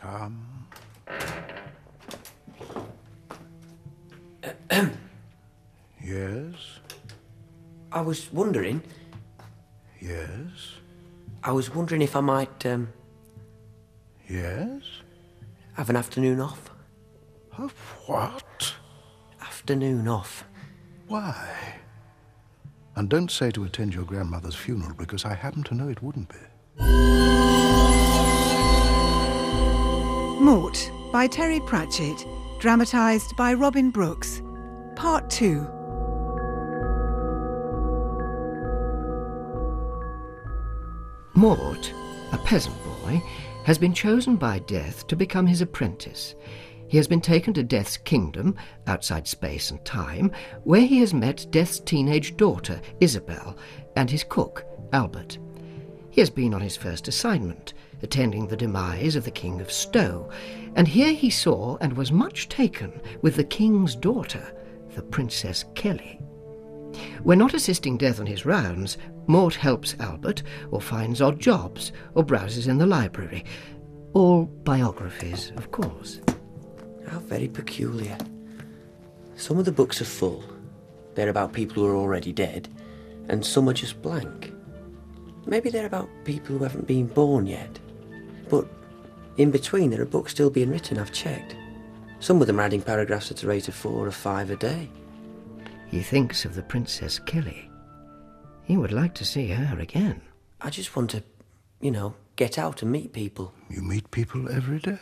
Come. yes, I was wondering. yes, I was wondering if I might um, yes. have an afternoon off. Of what? Afternoon off. Why? And don't say to attend your grandmother's funeral because I happen to know it wouldn't be. Mort by Terry Pratchett, dramatised by Robin Brooks. Part 2. Mort, a peasant boy, has been chosen by Death to become his apprentice. He has been taken to Death's kingdom, outside space and time, where he has met Death's teenage daughter, Isabel, and his cook, Albert. He has been on his first assignment, attending the demise of the King of Stowe, and here he saw and was much taken with the King's daughter, the Princess Kelly. When not assisting Death on his rounds, Mort helps Albert, or finds odd jobs, or browses in the library. All biographies, of course. How very peculiar. Some of the books are full. They're about people who are already dead, and some are just blank. Maybe they're about people who haven't been born yet. But in between, there are books still being written, I've checked. Some of them are adding paragraphs at a rate of four or five a day. He thinks of the Princess Kelly. He would like to see her again. I just want to, you know, get out and meet people. You meet people every day.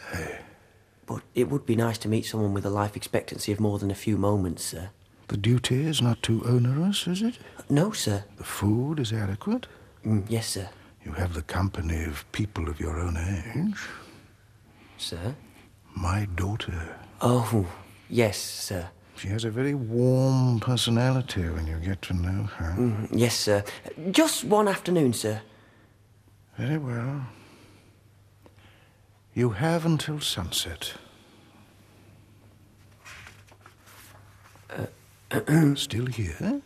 But it would be nice to meet someone with a life expectancy of more than a few moments, sir. The duty is not too onerous, is it? No, sir. The food is adequate. Mm, yes, sir. You have the company of people of your own age. Sir? My daughter. Oh, yes, sir. She has a very warm personality when you get to know her. Mm, yes, sir. Just one afternoon, sir. Very well. You have until sunset. Still here?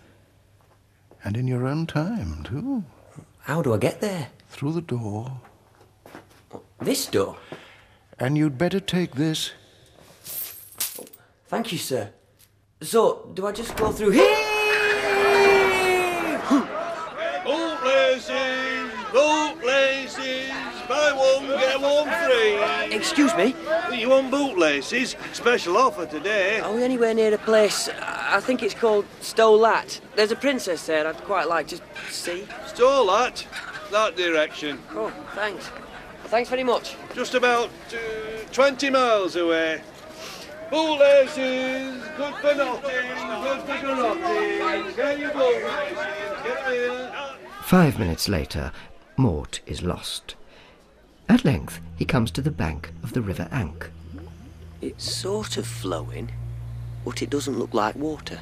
And in your own time, too. How do I get there? Through the door. This door? And you'd better take this. Thank you, sir. So, do I just go through here? Bootlaces, bootlaces, buy one, get one free. Excuse me? You want bootlaces? Special offer today. Are we anywhere near a place? I think it's called Stolat. There's a princess there I'd quite like to see. Stolat, that direction. Oh, thanks. Thanks very much. Just about uh, 20 miles away. Bootlaces, good for nothing, good for garroting. Get your bootlaces, get here. Five minutes later, Mort is lost. At length, he comes to the bank of the River Ankh. It's sort of flowing, but it doesn't look like water.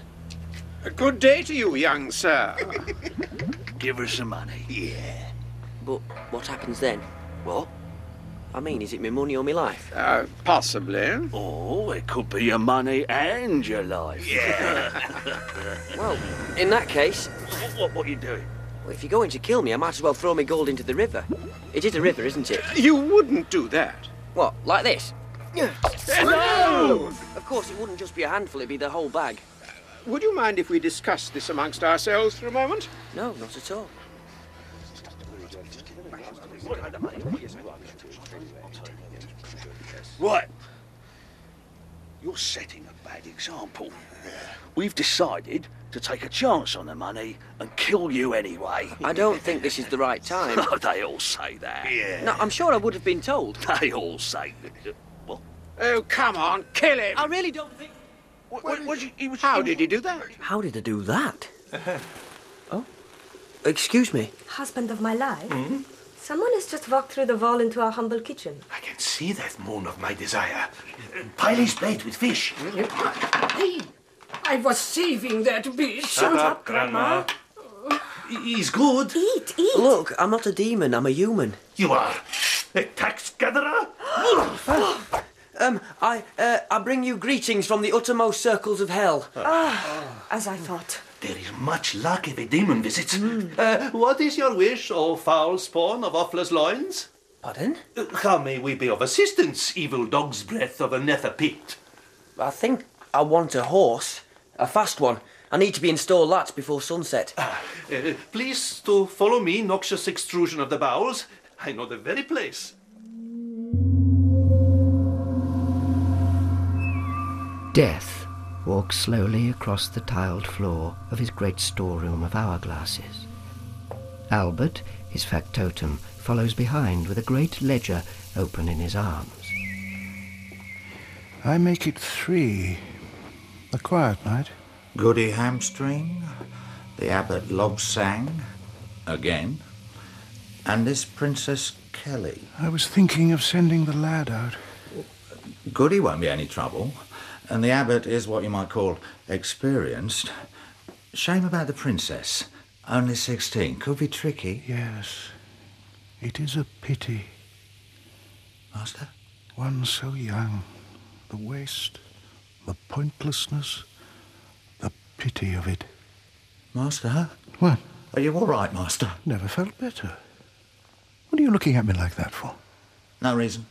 A good day to you, young sir. Give her some money. Yeah. But what happens then? What? I mean, is it my money or my life? Uh, possibly. Oh, it could be your money and your life. Yeah. Well, in that case, What, what, what are you doing? well, if you're going to kill me, I might as well throw my gold into the river. It is a river, isn't it? You wouldn't do that. What, like this? No! Of course, it wouldn't just be a handful, it'd be the whole bag. Would you mind if we discuss this amongst ourselves for a moment? No, not at all. Right. You're setting a bad example. We've decided to take a chance on the money and kill you anyway. I don't think this is the right time. they all say that. Yeah. No, I'm sure I would have been told. They all say that. Well, Oh, come on, kill him! I really don't think. what, what, what, he was, How did he do that? How did I do that? oh? Excuse me. Husband of my life? Mm-hmm. Someone has just walked through the wall into our humble kitchen. I can see that moon of my desire. Pile his plate with fish. Hey, I was saving that beast. Shut up, Grandma. He's good. Eat, eat. Look, I'm not a demon, I'm a human. You are a tax gatherer? Oh. Um, I, uh, I bring you greetings from the uttermost circles of hell. Ah, As I thought. There is much luck if a demon visits. Uh, what is your wish, O foul spawn of Offler's loins? Pardon? Uh, How may we be of assistance, evil dog's breath of a nether pit? I think I want a horse. A fast one. I need to be in store before sunset. Uh, please to follow me, noxious extrusion of the bowels. I know the very place. Death walks slowly across the tiled floor of his great storeroom of hourglasses. Albert, his factotum, follows behind with a great ledger open in his arms. I make it three. A quiet night. Goody Hamstring, the Abbot Lobsang, again, and this Princess Kelly. I was thinking of sending the lad out. Goody won't be any trouble, and the Abbot is what you might call experienced. Shame about the Princess. Only 16. Could be tricky. Yes. It is a pity. Master? One so young. The waste, the pointlessness, the pity of it. Master? What? Are you all right, Master? Never felt better. What are you looking at me like that for? No reason.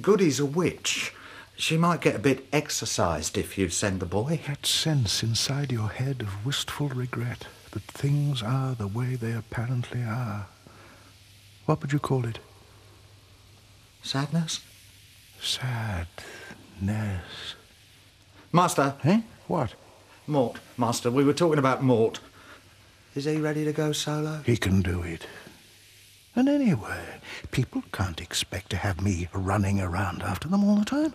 Goody's a witch. She might get a bit exercised if you send the boy. That sense inside your head of wistful regret that things are the way they apparently are. What would you call it? Sadness? Sadness. Master. Eh? What? Mort. Master, we were talking about Mort. Is he ready to go solo? He can do it. And anyway, people can't expect to have me running around after them all the time.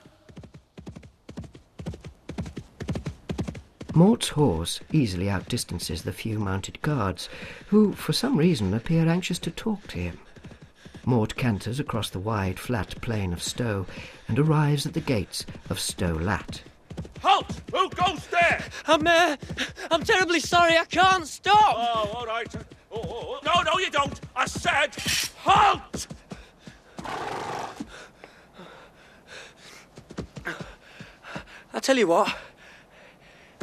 Mort's horse easily outdistances the few mounted guards, who, for some reason, appear anxious to talk to him. Mort canters across the wide, flat plain of Stowe and arrives at the gates of Stolat. Halt! Who goes there? I'm, uh, I'm terribly sorry, I can't stop! Oh, all right. Oh, oh, oh. No, no, you don't! I said, halt! I tell you what,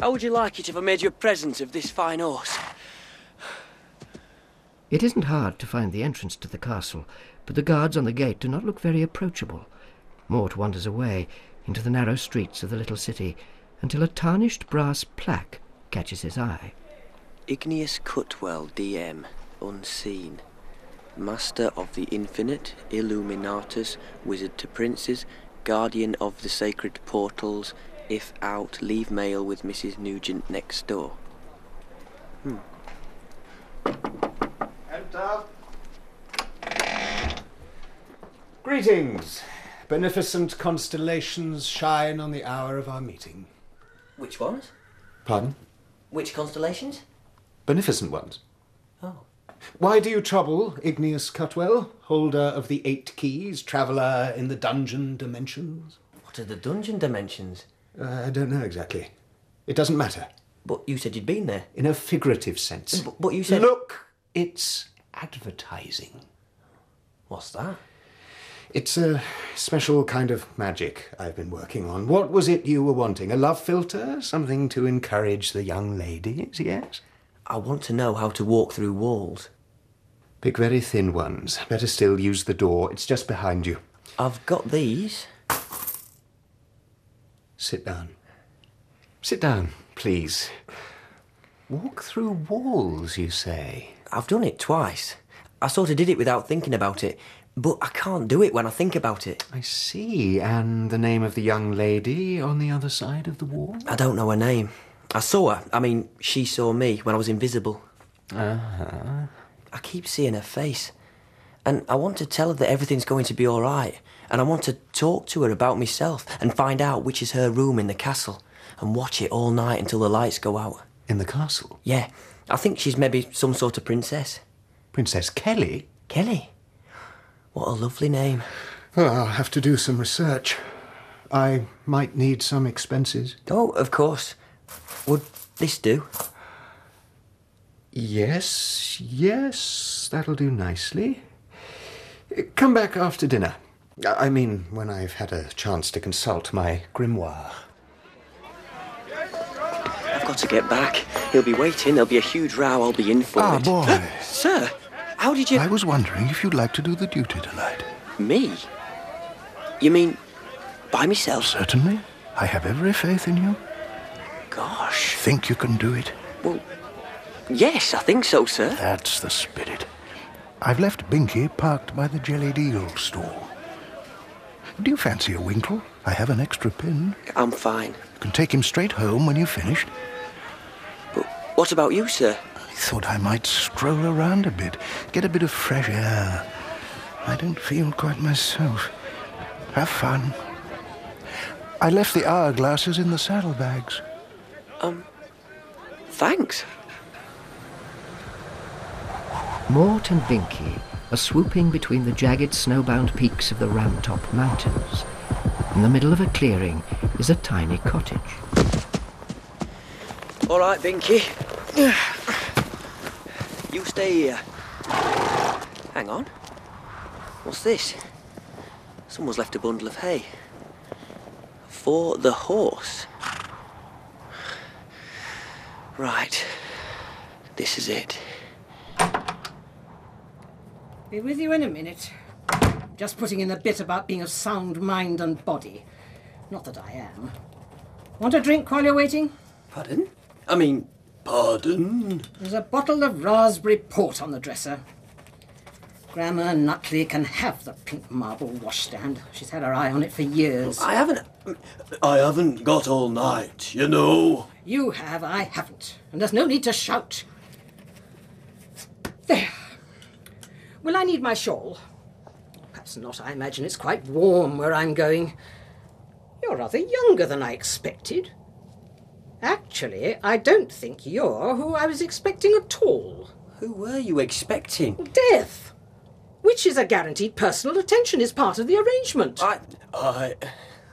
how would you like it if I made you a present of this fine horse? It isn't hard to find the entrance to the castle, but the guards on the gate do not look very approachable. Mort wanders away into the narrow streets of the little city until a tarnished brass plaque catches his eye. Igneous Cutwell, DM, unseen. Master of the Infinite, Illuminatus, Wizard to Princes, Guardian of the Sacred Portals. If out, leave mail with Mrs. Nugent next door. Hmm. Enter. Greetings. Beneficent constellations shine on the hour of our meeting. Which ones? Pardon? Which constellations? Beneficent ones. Oh. Why do you trouble, Igneous Cutwell, holder of the eight keys, traveller in the dungeon dimensions? What are the dungeon dimensions? Uh, I don't know exactly. It doesn't matter. But you said you'd been there. In a figurative sense. But, but you said. Look, it's advertising. What's that? It's a special kind of magic I've been working on. What was it you were wanting? A love filter? Something to encourage the young ladies, yes? I want to know how to walk through walls. Pick very thin ones. Better still, use the door. It's just behind you. I've got these. Sit down. Sit down, please. Walk through walls, you say? I've done it twice. I sort of did it without thinking about it, but I can't do it when I think about it. I see. And the name of the young lady on the other side of the wall? I don't know her name. I saw her. I mean, she saw me when I was invisible. Uh huh. I keep seeing her face. And I want to tell her that everything's going to be all right. And I want to talk to her about myself and find out which is her room in the castle and watch it all night until the lights go out. In the castle? Yeah. I think she's maybe some sort of princess. Princess Kelly? Kelly? What a lovely name. Well, I'll have to do some research. I might need some expenses. Oh, of course. Would this do? Yes, yes, that'll do nicely. Come back after dinner. I mean, when I've had a chance to consult my grimoire. I've got to get back. He'll be waiting. There'll be a huge row. I'll be in for Ah, it. boy. Sir, How did you... I was wondering if you'd like to do the duty tonight. Me? You mean by myself? Certainly. I have every faith in you. Gosh. Think you can do it? Well, yes, I think so, sir. That's the spirit. I've left Binky parked by the Jellied Eagle stall. Do you fancy a winkle? I have an extra pin. I'm fine. You can take him straight home when you've finished. But what about you, sir? I thought I might stroll around a bit, get a bit of fresh air. I don't feel quite myself. Have fun. I left the hourglasses in the saddlebags. Um, thanks. Mort and Binky are swooping between the jagged snowbound peaks of the Ramtop Mountains. In the middle of a clearing is a tiny cottage. All right, Binky. You stay here. Hang on. What's this? Someone's left a bundle of hay. For the horse. Right. This is it. Be with you in a minute. Just putting in the bit about being of sound mind and body. Not that I am. Want a drink while you're waiting? Pardon? I mean, pardon? There's a bottle of raspberry port on the dresser. Grandma Nutley can have the pink marble washstand. She's had her eye on it for years. I haven't. I haven't got all night, you know. You have, I haven't. And there's no need to shout. There. Will I need my shawl? Perhaps not. I imagine it's quite warm where I'm going. You're rather younger than I expected. Actually, I don't think you're who I was expecting at all. Who were you expecting? Death. Which is a guaranteed personal attention, is part of the arrangement. I. I.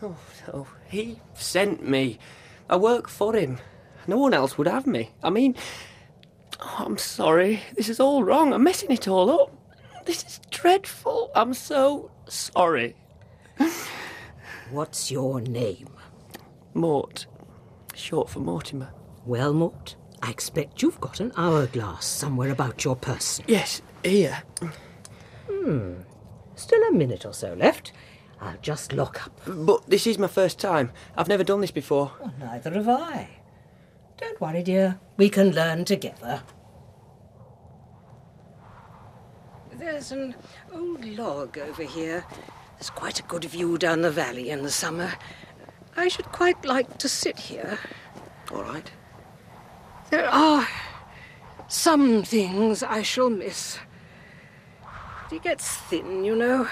Oh, oh, he sent me. I work for him. No one else would have me. I mean, oh, I'm sorry. This is all wrong. I'm messing it all up. This is dreadful. I'm so sorry. What's your name? Mort. Short for Mortimer. Well, Mort, I expect you've got an hourglass somewhere about your person. Yes, here. Hmm. Still a minute or so left. I'll just lock up. But this is my first time. I've never done this before. Well, neither have I. Don't worry, dear. We can learn together. There's an old log over here. There's quite a good view down the valley in the summer. I should quite like to sit here. All right. There are some things I shall miss. It gets thin, you know.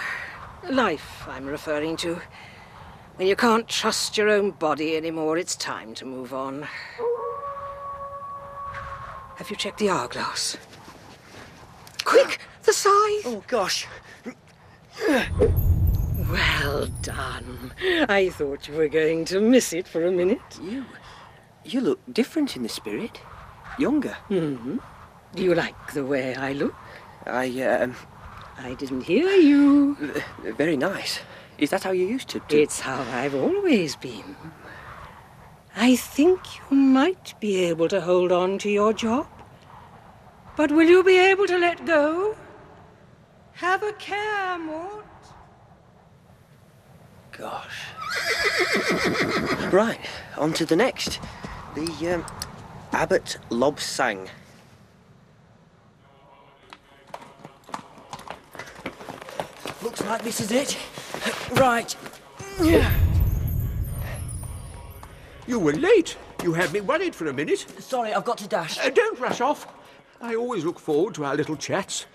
Life, I'm referring to. When you can't trust your own body anymore, it's time to move on. Have you checked the hourglass? Quick, the scythe! Oh, gosh. Well done. I thought you were going to miss it for a minute. You. You look different in the spirit. Younger. Mm hmm. Do you like the way I look? I, um. I didn't hear you. Very nice. Is that how you used to do? It's how I've always been. I think you might be able to hold on to your job. But will you be able to let go? Have a care, Mort. Gosh. right, on to the next. The um, Abbot Lobsang. Looks like this is it. Right. You were late. You had me worried for a minute. Sorry, I've got to dash. Uh, don't rush off. I always look forward to our little chats.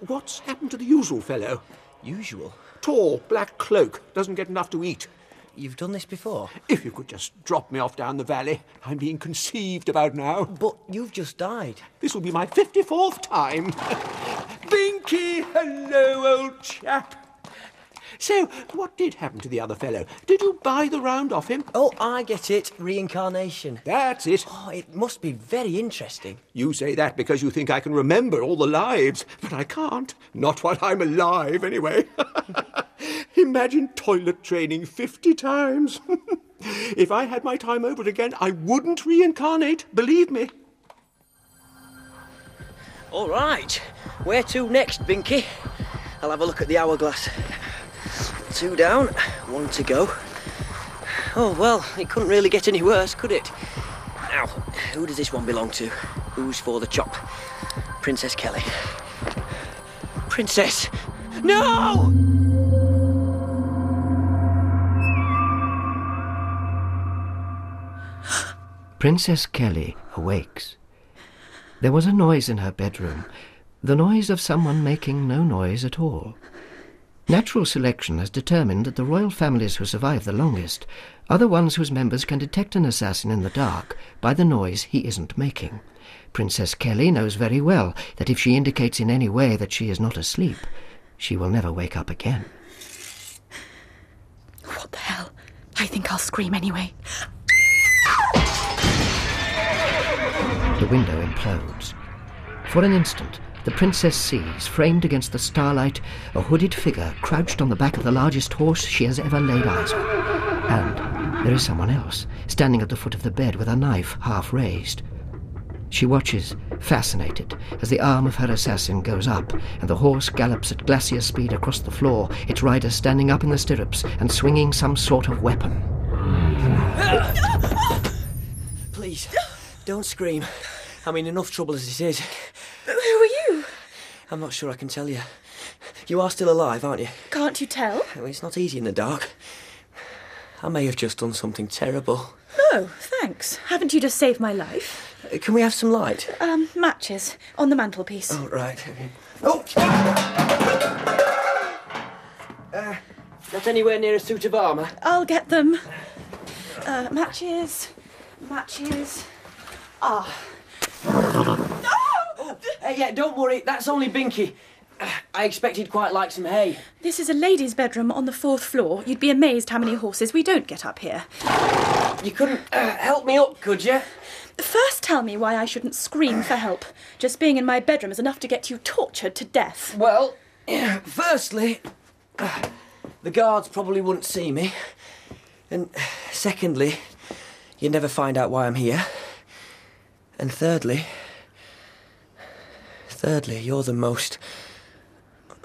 What's happened to the usual fellow? Usual? Tall, black cloak, doesn't get enough to eat. You've done this before? If you could just drop me off down the valley. I'm being conceived about now. But you've just died. This will be my 54th time. Binky, hello, old chap. So, what did happen to the other fellow? Did you buy the round off him? Oh, I get it. Reincarnation. That's it. Oh, it must be very interesting. You say that because you think I can remember all the lives, but I can't. Not while I'm alive, anyway. Imagine toilet training 50 times. if I had my time over again, I wouldn't reincarnate, believe me. All right. Where to next, Binky? I'll have a look at the hourglass. Two down, one to go. Oh, well, it couldn't really get any worse, could it? Now, who does this one belong to? Who's for the chop? Princess Kelly. Princess! No! Princess Kelly awakes. There was a noise in her bedroom, the noise of someone making no noise at all. Natural selection has determined that the royal families who survive the longest are the ones whose members can detect an assassin in the dark by the noise he isn't making. Princess Kelly knows very well that if she indicates in any way that she is not asleep, she will never wake up again. What the hell? I think I'll scream anyway. The window implodes. For an instant, the princess sees, framed against the starlight, a hooded figure crouched on the back of the largest horse she has ever laid eyes on. And there is someone else, standing at the foot of the bed with a knife half raised. She watches, fascinated, as the arm of her assassin goes up and the horse gallops at glacier speed across the floor, its rider standing up in the stirrups and swinging some sort of weapon. Please, don't scream. I'm in enough trouble as it is. Who are you? I'm not sure I can tell you. You are still alive, aren't you? Can't you tell? Well, It's not easy in the dark. I may have just done something terrible. No, thanks. Haven't you just saved my life? Uh, Can we have some light? Um, matches on the mantelpiece. Oh, right. okay. Oh! Uh, not anywhere near a suit of armour. I'll get them. Uh, matches. Matches. Ah. Uh, yeah, don't worry, that's only Binky. Uh, I expect he'd quite like some hay. This is a lady's bedroom on the fourth floor. You'd be amazed how many horses we don't get up here. You couldn't uh, help me up, could you? First, tell me why I shouldn't scream for help. Just being in my bedroom is enough to get you tortured to death. Well, firstly, uh, the guards probably wouldn't see me. And secondly, you'd never find out why I'm here. And thirdly, thirdly, you're the most.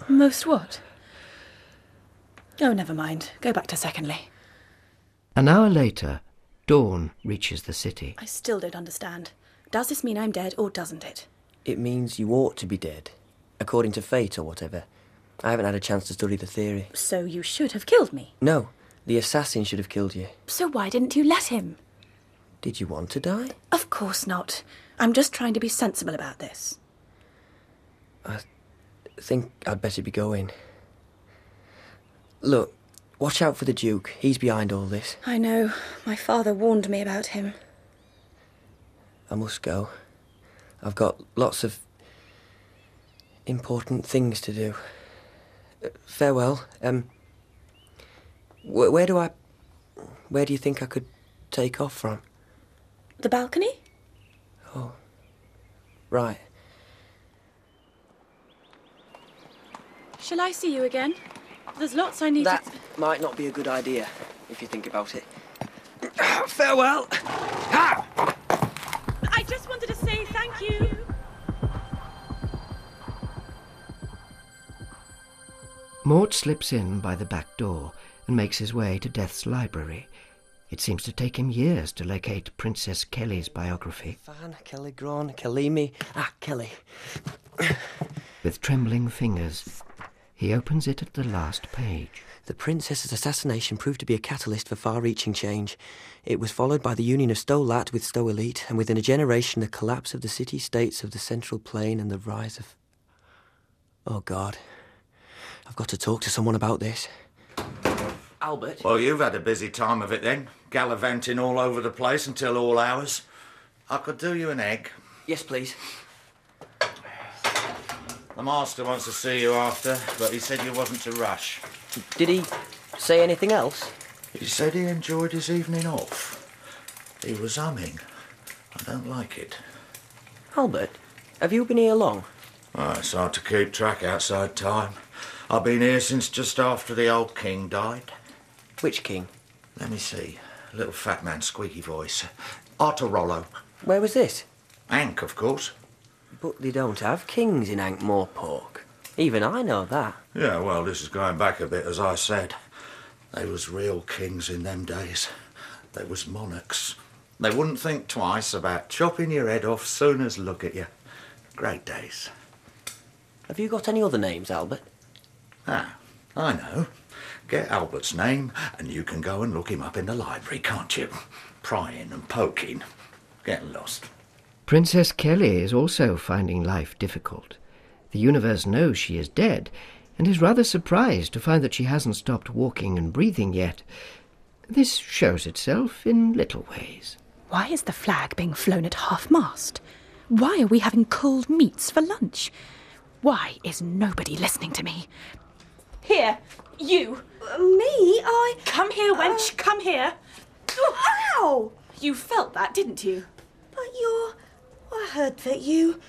Most what? Oh, never mind. Go back to secondly. An hour later, dawn reaches the city. I still don't understand. Does this mean I'm dead or doesn't it? It means you ought to be dead, according to fate or whatever. I haven't had a chance to study the theory. So you should have killed me. No, the assassin should have killed you. So why didn't you let him? Did you want to die? Of course not. I'm just trying to be sensible about this. I think I'd better be going. Look, watch out for the Duke. He's behind all this. I know. My father warned me about him. I must go. I've got lots of important things to do. Uh, farewell. Um, wh- where do I. Where do you think I could take off from? The balcony? Oh. Right. Shall I see you again? There's lots I need That to. might not be a good idea, if you think about it. Farewell! I just wanted to say thank you. Mort slips in by the back door and makes his way to Death's library. It seems to take him years to locate Princess Kelly's biography. Fan, Kelly Gron, Kelimi. Ah, Kelly. With trembling fingers, he opens it at the last page. The princess's assassination proved to be a catalyst for far-reaching change. It was followed by the union of Stolat with Sto Helit, and within a generation, the collapse of the city-states of the Central Plain and the rise of. Oh God, I've got to talk to someone about this. Albert. Well, you've had a busy time of it then, gallivanting all over the place until all hours. I could do you an egg. Yes, please. The master wants to see you after, but he said you wasn't to rush. Did he say anything else? He said he enjoyed his evening off. He was humming. I don't like it. Albert, have you been here long? Oh, it's hard to keep track outside time. I've been here since just after the old king died. Which king? Let me see. Little fat man, squeaky voice. Arthur Rollo. Where was this? Ankh, of course. But they don't have kings in Ankh-Morpork. Even I know that. Yeah, well, this is going back a bit, as I said. They was real kings in them days. They was monarchs. They wouldn't think twice about chopping your head off soon as look at you. Great days. Have you got any other names, Albert? Ah, I know. Get Albert's name, and you can go and look him up in the library, can't you? Prying and poking. Get lost. Princess Kelly is also finding life difficult. The universe knows she is dead, and is rather surprised to find that she hasn't stopped walking and breathing yet. This shows itself in little ways. Why is the flag being flown at half mast? Why are we having cold meats for lunch? Why is nobody listening to me? Here, you. me? I. Come here, wench, uh, come here. Ow! You felt that, didn't you? But you're. I heard that you.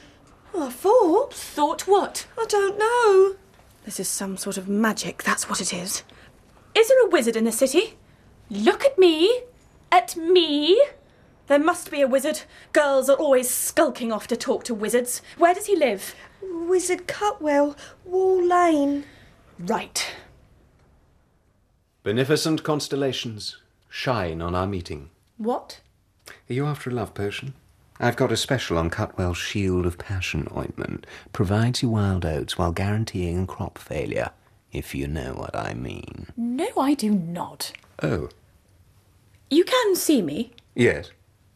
I thought. Thought what? I don't know. This is some sort of magic, that's what it is. Is there a wizard in the city? Look at me. At me. There must be a wizard. Girls are always skulking off to talk to wizards. Where does he live? Wizard Cutwell, Wall Lane. Right. Beneficent constellations shine on our meeting. What? Are you after a love potion? I've got a special on Cutwell's Shield of Passion ointment. Provides you wild oats while guaranteeing crop failure, if you know what I mean. No, I do not. Oh, You can see me yes.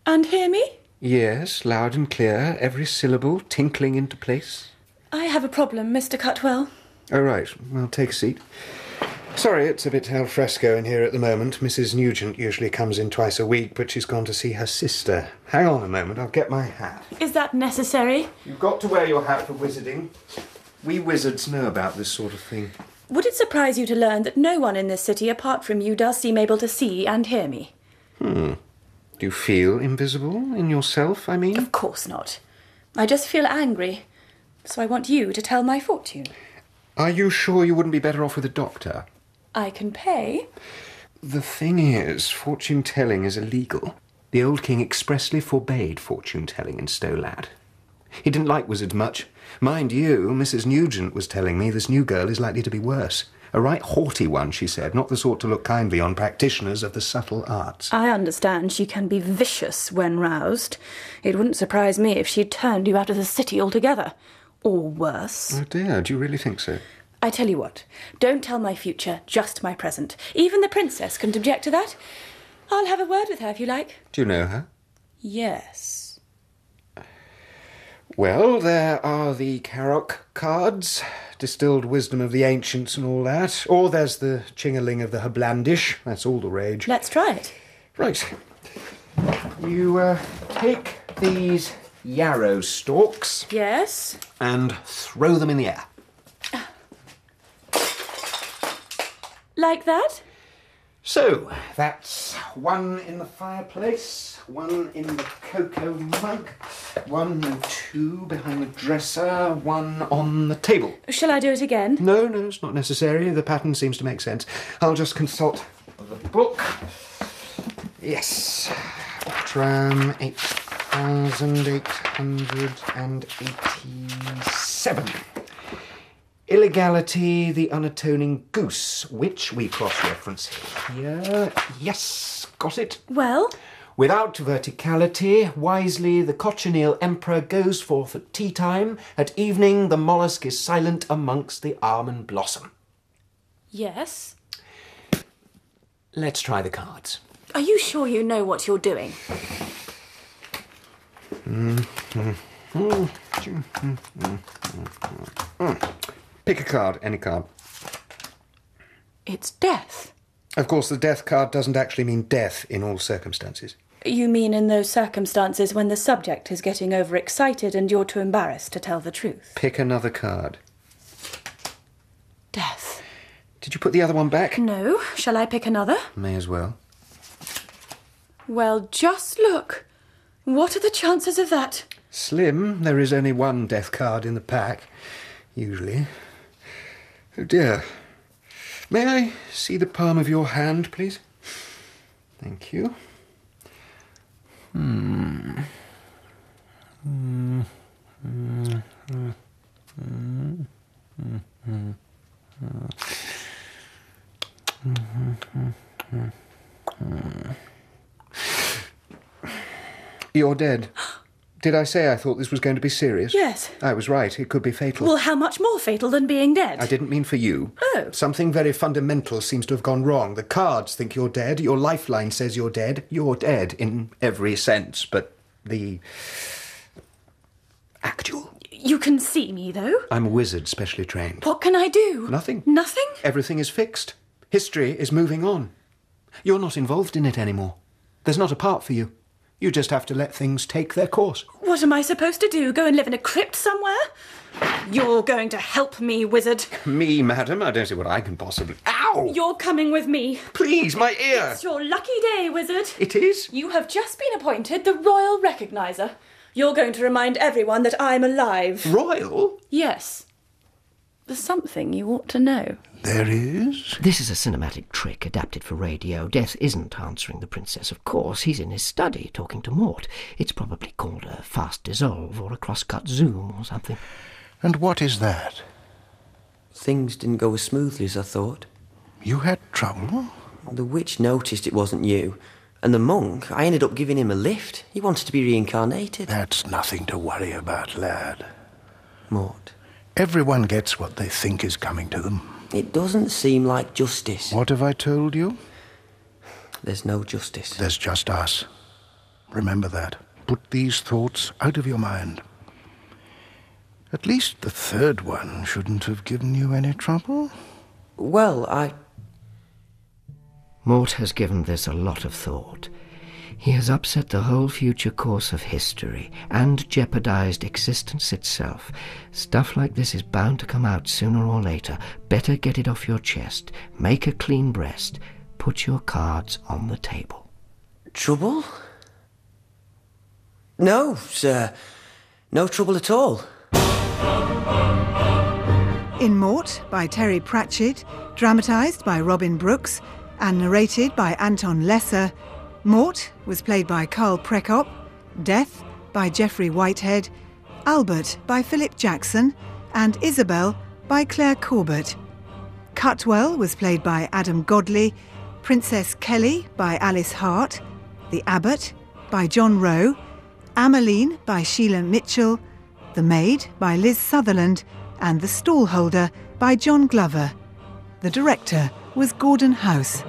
and hear me. Yes, loud and clear, every syllable tinkling into place. I have a problem, Mr. Cutwell. Oh, right. Well, take a seat. Sorry, it's a bit al fresco in here at the moment. Mrs. Nugent usually comes in twice a week, but she's gone to see her sister. Hang on a moment, I'll get my hat. Is that necessary? You've got to wear your hat for wizarding. We wizards know about this sort of thing. Would it surprise you to learn that no one in this city apart from you does seem able to see and hear me? Hmm. Do you feel invisible in yourself, I mean? Of course not. I just feel angry. So I want you to tell my fortune. Are you sure you wouldn't be better off with a doctor? I can pay. The thing is, fortune telling is illegal. The old king expressly forbade fortune telling in Stolat. He didn't like wizards much. Mind you, Mrs. Nugent was telling me this new girl is likely to be worse. A right haughty one, she said, not the sort to look kindly on practitioners of the subtle arts. I understand she can be vicious when roused. It wouldn't surprise me if she turned you out of the city altogether. Or worse. Oh dear, do you really think so? I tell you what, don't tell my future, just my present. Even the princess couldn't object to that. I'll have a word with her if you like. Do you know her? Yes. Well, there are the Caroc cards, distilled wisdom of the ancients and all that. Or there's the chingaling of the Hublandish. That's all the rage. Let's try it. Right. You uh, take these yarrow stalks Yes. and throw them in the air. Like that? So, that's one in the fireplace, one in the cocoa mug, one and two behind the dresser, one on the table. Shall I do it again? No, no, it's not necessary. The pattern seems to make sense. I'll just consult the book. Yes. Tram 8887. Illegality, the unatoning goose, which we cross reference here. Yes, got it. Well, Without verticality, wisely the cochineal emperor goes forth at tea time. At evening, the mollusk is silent amongst the almond blossom. yes. Let's try the cards. Are you sure you know what you're doing? Mm-hmm. Mm-hmm. Mm-hmm. Pick a card, any card. It's death. Of course, the death card doesn't actually mean death in all circumstances. You mean in those circumstances when the subject is getting overexcited and you're too embarrassed to tell the truth? Pick another card. Death. Did you put the other one back? No. Shall I pick another? May as well. Well, just look. What are the chances of that? Slim, there is only one death card in the pack, usually. Oh dear. May I see the palm of your hand, please? Thank you. Hmm. Hmm. hmm. hmm. hmm. You're dead. Did I say I thought this was going to be serious? Yes. I was right. It could be fatal. Well, how much more fatal than being dead? I didn't mean for you. Oh. Something very fundamental seems to have gone wrong. The cards think you're dead. Your lifeline says you're dead. You're dead in every sense, but the. actual. You can see me, though. I'm a wizard, specially trained. What can I do? Nothing. Nothing? Everything is fixed. History is moving on. You're not involved in it anymore. There's not a part for you. You just have to let things take their course. What am I supposed to do? Go and live in a crypt somewhere? You're going to help me, wizard. Me, madam? I don't see what I can possibly. Ow! You're coming with me. Please, my ear! It's your lucky day, wizard. It is? You have just been appointed the Royal Recognizer. You're going to remind everyone that I'm alive. Royal? Yes. There's something you ought to know. There is? This is a cinematic trick adapted for radio. Death isn't answering the princess, of course. He's in his study talking to Mort. It's probably called a fast dissolve or a cross-cut zoom or something. And what is that? Things didn't go as smoothly as I thought. You had trouble? The witch noticed it wasn't you. And the monk, I ended up giving him a lift. He wanted to be reincarnated. That's nothing to worry about, lad. Mort. Everyone gets what they think is coming to them. It doesn't seem like justice. What have I told you? There's no justice. There's just us. Remember that. Put these thoughts out of your mind. At least the third one shouldn't have given you any trouble. Well, I. Mort has given this a lot of thought. He has upset the whole future course of history and jeopardized existence itself. Stuff like this is bound to come out sooner or later. Better get it off your chest. Make a clean breast. Put your cards on the table. Trouble? No, sir. No trouble at all. In Mort by Terry Pratchett, dramatised by Robin Brooks, and narrated by Anton Lesser, Mort was played by Carl Prekopp, Death by Geoffrey Whitehead, Albert by Philip Jackson, and Isabel by Claire Corbett. Cutwell was played by Adam Godley, Princess Kelly by Alice Hart, The Abbot by John Rowe, Ameline by Sheila Mitchell, The Maid by Liz Sutherland, and The Stallholder by John Glover. The director was Gordon House.